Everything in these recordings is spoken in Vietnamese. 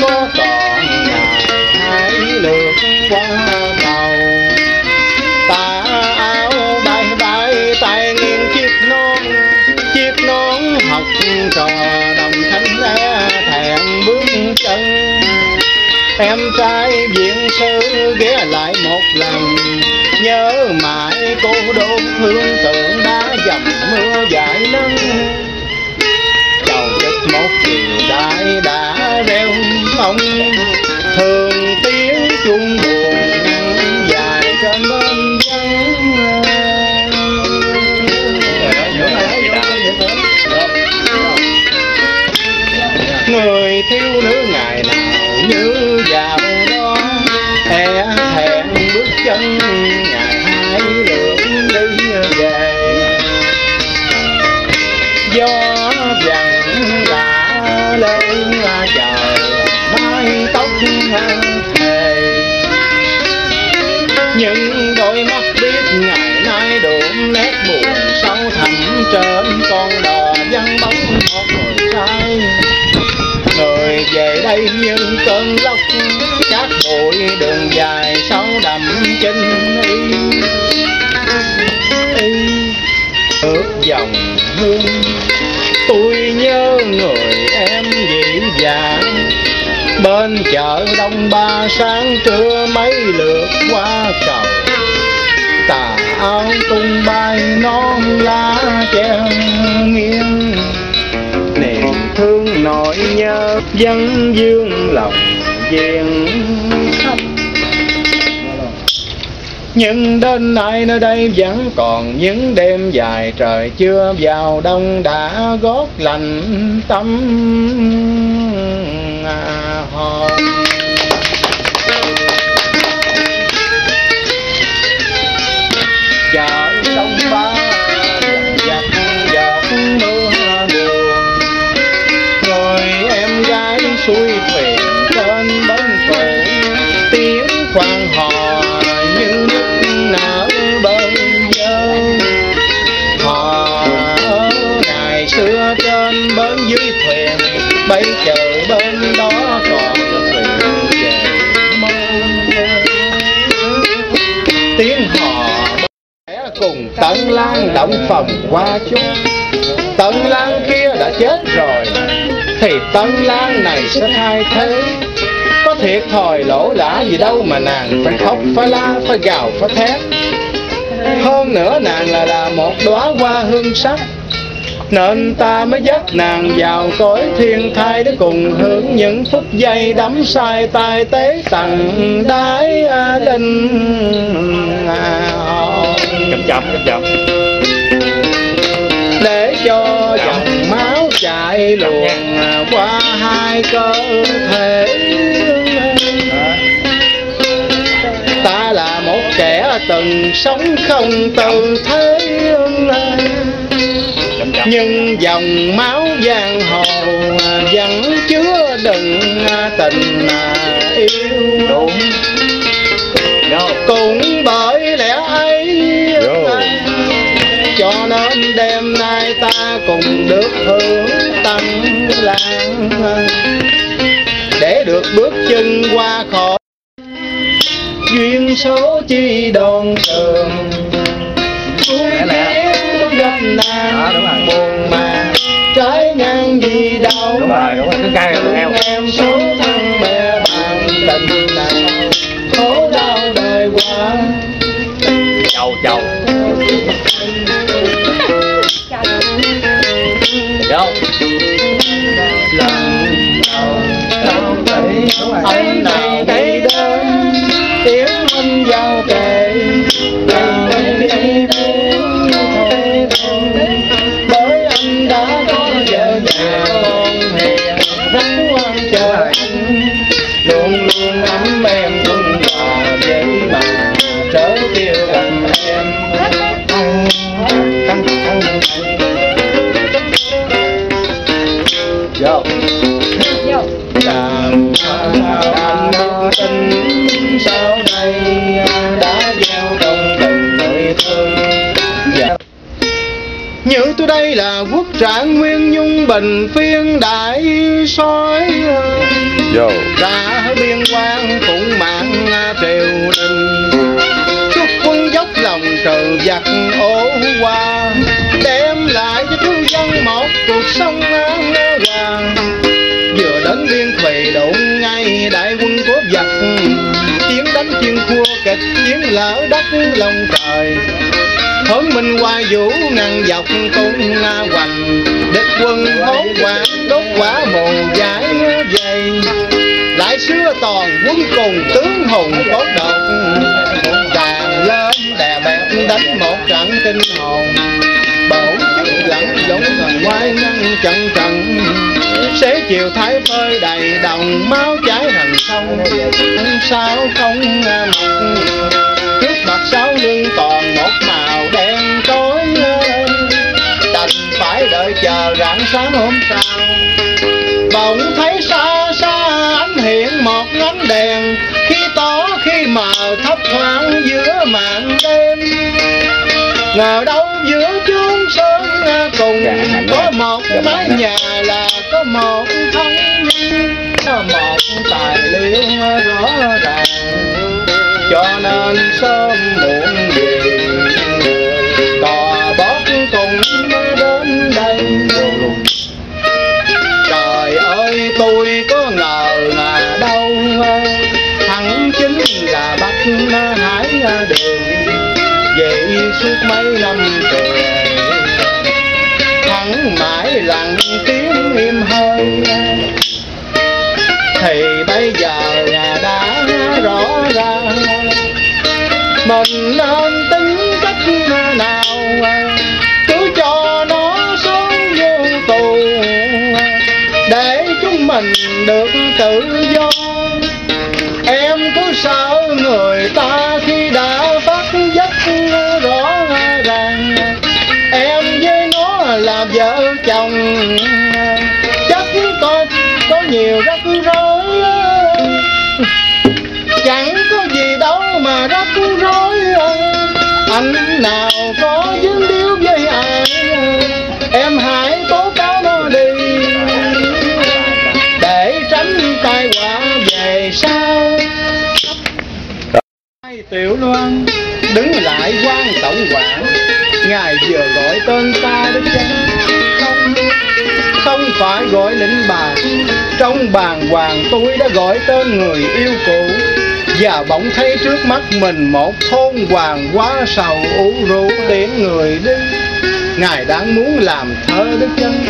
có con nhà hãy lượt qua cầu tà áo bay bay tay nghiêng chiếc nón chiếc nón học trò đồng thanh lẽ thẹn bước chân em trai viện sư ghé lại một lần nhớ mãi cô đốt hương phong thường tiếng chuông buồn dài trên bên người thiếu nữ ngày nào như vào đó e thẹn bước chân nhưng cơn lốc cát bụi đường dài sâu đậm chân y y ước dòng hương tôi nhớ người em dĩ dàng. Bên chợ đông ba sáng trưa mấy lượt qua cầu dân dương lòng gian khách nhưng đến nay nơi đây vẫn còn những đêm dài trời chưa vào đông đã gót lành tâm. À, hồn gái xuôi thuyền trên bến cổ tiếng khoan hò như nước nở bơi dơ hò ngày xưa trên bến dưới thuyền, bây giờ bên đó còn thuyền về mơ tiếng hò sẽ cùng tận lan động phòng qua chút tận lan kia đã chết rồi. Thì tân lan này sẽ thay thế. Có thiệt thòi lỗ lã gì đâu mà nàng phải khóc phải la phải gào phải thét. Hơn nữa nàng là là một đóa hoa hương sắc. Nên ta mới dắt nàng vào cõi thiên thai để cùng hưởng những phút giây đắm say tai tế tặng đái đinh đình à, chậm chậm chậm chậm. Chạy luồn qua hai cơ thể ta là một kẻ từng sống không từ thế nhưng dòng máu giang hồ vẫn chứa đựng tình yêu. Đúng cũng bởi lẽ ấy cho nên đêm nay ta cùng được hưởng lan để được bước chân qua khỏi duyên số chi đòn trường Lẹ lẹ. gặp rồi. buồn mà trái ngang gì đâu đúng rồi đúng rồi cứ cay Như tôi đây là quốc trạng nguyên nhung bình phiên đại soi Yo. ra biên quan cũng mạng triều đình. Chúc quân dốc lòng trừ giặc ố hoa. Đem lại cho thư dân một cuộc sống an hòa. Vừa đến biên thùy đụng ngay đại quân cướp giặc. Chiến đánh chiến thua kịch chiến lỡ đất lòng trời hướng minh hoa vũ ngăn dọc tung hoành. Địch quân hốt quả đốt quả mồ giải dày lại xưa toàn quân cùng tướng hùng tốt động tràn lên đè bẹp đánh một trận kinh hồn. Bổ chức lẫn giống thần quay ngăn trận trận. Xế chiều thái phơi đầy đồng, máu chảy thành sông sao không mặt? Trước mặt sáu lưng toàn sáng hôm sau bỗng thấy xa xa ánh hiện một ngánh đèn. Khi tỏ khi mờ thấp thoáng giữa màn đêm ngờ đâu giữa chốn sơn cùng có một mái nhà là có một thân có một tài liệu rõ ràng cho nên sớm muộn mình nên tính cách nào? Cứ cho nó xuống vô tù. Để chúng mình được tự do. Em cứ sợ người ta anh nào có dính điếu với ai, em hãy tố cáo nó đi. Để tránh tai họa về sau. Hai tiểu loan đứng lại quan tổng quản. Ngài vừa gọi tên ta đó chăng không không phải gọi lĩnh bà, trong bàn hoàng tôi đã gọi tên người yêu cũ và bỗng thấy trước mắt mình một thôn hoàng quá sầu ủ rũ tiễn người đi. Ngài đang muốn làm thơ đức chân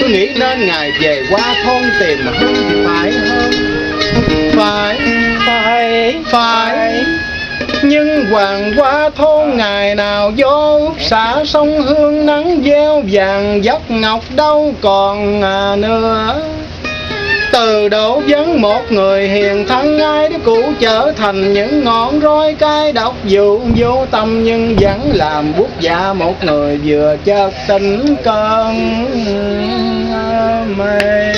tôi nghĩ nên ngài về qua thôn tìm hơn, phải hơn. Phải phải phải. Nhưng hoàng qua thôn ngày nào vô xả sông hương nắng gieo vàng dốc ngọc đâu còn à nữa từ đổ vấn một người hiền thân, ai đó cũ trở thành những ngọn roi cay độc dụ vô tâm, nhưng vẫn làm bút dạ một người vừa chợt tỉnh cơn mê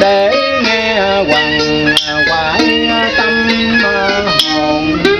để nghe hoàng quải tâm hồn.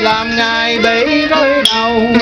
Làm ngài bị rơi đầu